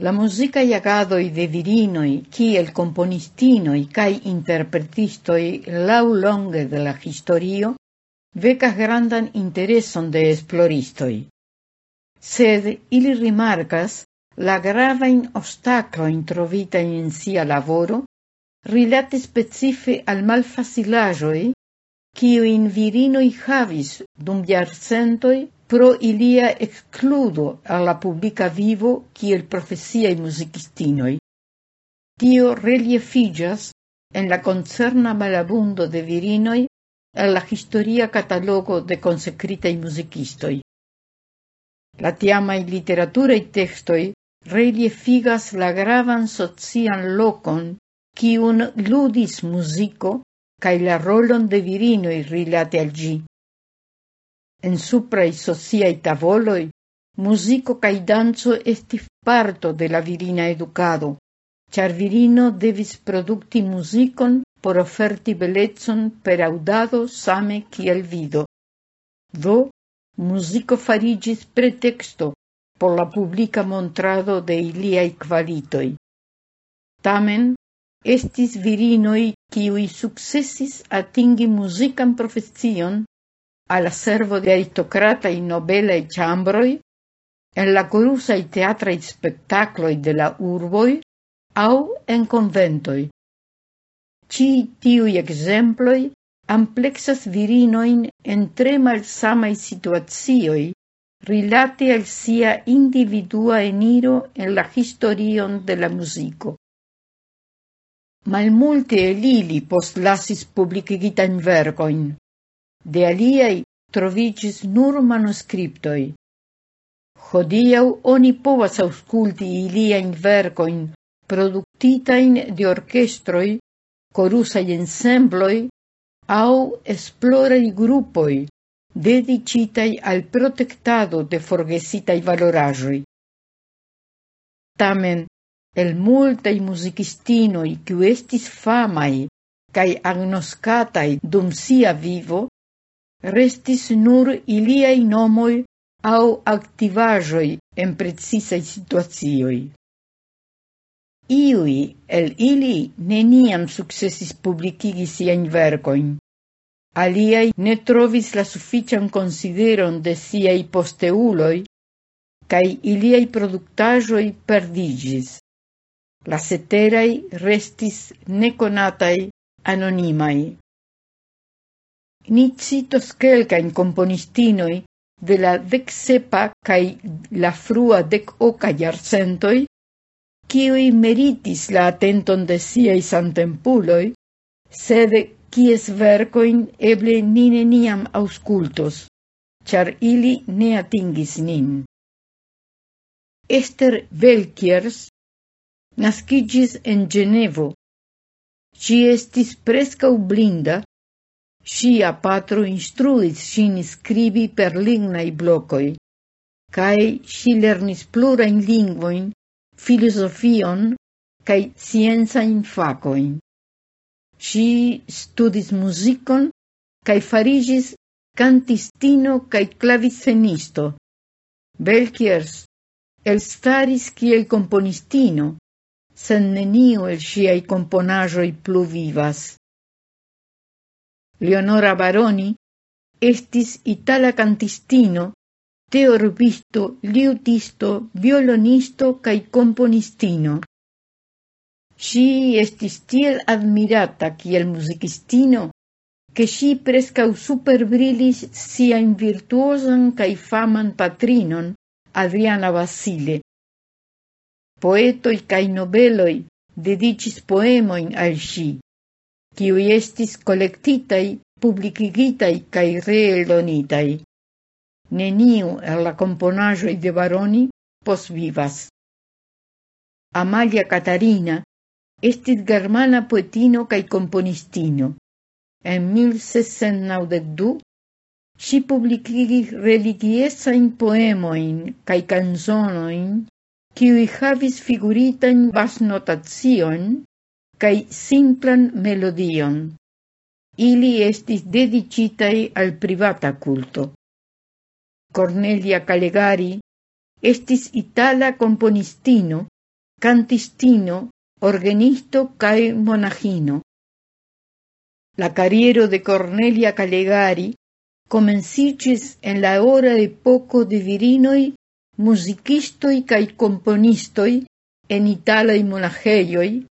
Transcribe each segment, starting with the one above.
La muzikaj i de virinoj kiel interpretisto i lau longe de la historio vecas grandan intereson de esploristoj, sed ili rimarcas la grava in ostaclo introvita en sia lavoro rilate specife al malfacilaĵoj kiujn virinoj havis dum jarcentoj pro ilia excludo alla publica vivo kiel profesiai musicistinoi. Tio reliefigas en la concerna malabundo de virinoi en la historia catalogo de consecritei musicistoi. La tiamai literaturei textoi reliefigas la gravan socian locon kiun ludis musico cae la rolon de virinoi rilate al gi. En suprai sociai tavoloi, musico cae danzo estis parto de la virina educado, char virino devis producti musicon por oferti belezzon per audado same kiel vido. Do, musico farigis pretexto por la publica montrado de iliai qualitoi. Tamen, estis virinoi kiuj successis atingi musican profession alla servo de in nobelaj chambroi, en la korusaj teatraj spektakloj de la urboi, au en conventoi. Ci tiui exemploi amplexas virinoin en tre malsamai situazioi rilate al sia individua eniro en la historion de la musico. Malmulte elili post lasis publicigitan vergoin de aliai trovigis nur manuscriptoi. Hodiau oni povas ausculti iliain vercoin productitain de orchestroi, corusai ensembloi, au esplorai gruppoi, dedicitai al protectado de forgesitai valorajoi. Tamen, el multai musicistinoi, kiu estis famai, cae agnoscatai dum sia vivo, restis nur iliai nomoi au activajoi en precisai situacioj. Iui el ili neniam sukcesis publicigi siain vercoin, aliai ne trovis la suffician consideron de siai posteuloi, cae iliai productajoi perdigis. La seterai restis neconatai anonimai. Ni citos quelcain componistinoi de la decsepa cae la frua dec oca iarcentoi, cioi meritis la atenton de siei santempuloi, sede cies vercoin eble ni neniam auscultos, char ili ne atingis nin. Esther Velkiers nascigis en Genevo. Ci estis prescau blinda, Sia patro instruis sin scribi per lignai blocoi, cae si lernis plurain lingvoin, filosofion, cae scienzain facoin. Si studis musicon, cae farigis cantistino cae clavicenisto. Belkiers elstaris kiel componistino, sen neniu el siai componajoi plu vivas. Leonora Baroni, estis itala cantistino, teorbisto, liutisto, violonisto cae componistino. Si estis tiel admirata kiel musicistino, che si prescau superbrilis siain virtuosan cae faman patrinon, Adriana Basile. Poetoi cae nobeloi dedicis poemoin al si qui estis collectitai, publicigitai cae reeldonitaj. Neniu el la componajoi de Baroni pos vivas. Amalia Catarina estis germana poetino cae componistino. En 1692 si publicigis religiesain poemoin cae canzonoin qui havis figuritan basnotacion cae simplan melodion. Ili estis dedicitai al privata culto. Cornelia Calegari estis itala componistino cantistino, organisto cae monagino. La carriero de Cornelia Calegari comencicis en la hora de poco de virinoi, musicistoi cae componistoi en italai monageioi,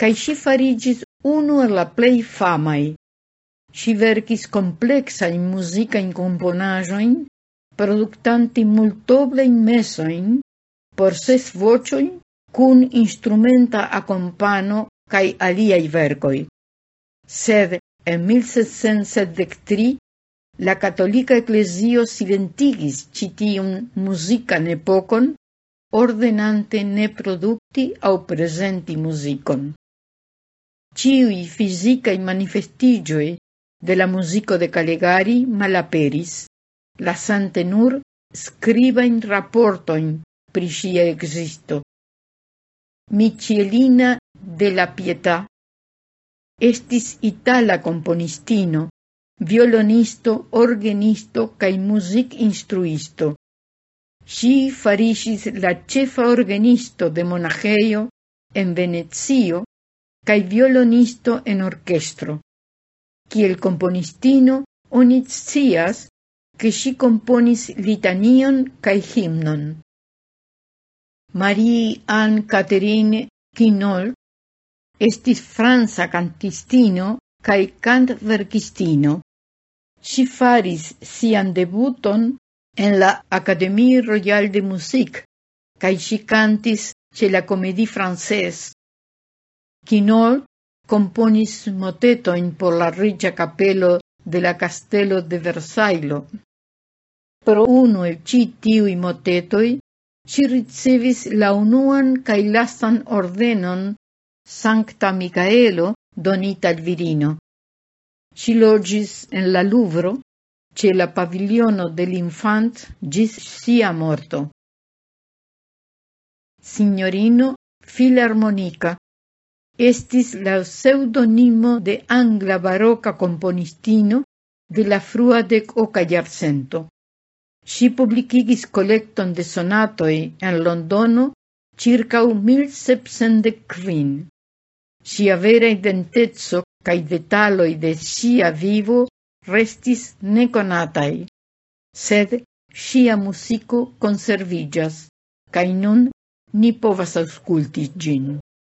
cae si farigis unu la plei famai. Si verkis complexain musicain componajoin, productanti multoblein mesoin, por ses vocioin, cun instrumenta accompano cae aliai vergoi. Sed en 1773 la catolica ecclesio silentigis citium musican epocon, ordenante ne producti au presenti musicon. Ciui fisicae manifestigioi de la musico de Calegari malaperis, la sante nur scriba in rapportoin pri sia existo. Michelina de la Pietà estis itala componistino, violonisto, organisto cae music instruisto. Si farisis la cefa organisto de monageio en Venezio cae violonisto en orchestro. Kiel componistino onitzias che si componis litanion cae himnon. Marie-Anne Catherine Quinol estis franza cantistino cae cantverkistino. Si faris sian debuton en la Académie Royale de Musique cae si cantis ce la Comédie Française. Quinol componis motetoin por la riĉa kapelo de la castelo de Versailles. Pro uno el ci tiui motetoi, ci ricevis la unuan cae lastan ordenon Sancta Micaelo donita al virino. Ci logis en la Louvre, ce la paviljono de l'infant ĝis sia morto. Signorino Filarmonica estis la pseudonimo de angla baroca componistino de la frua dec oca iarcento. Si publicigis collecton de sonatoi en Londono circau 1700. Sia vera identezzo cae detaloi de sia vivo restis neconatai, sed sia musico conservigas, cae nun ni povas ausculti gin.